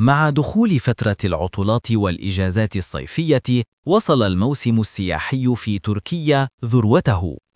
مع دخول فترة العطلات والإجازات الصيفية وصل الموسم السياحي في تركيا ذروته.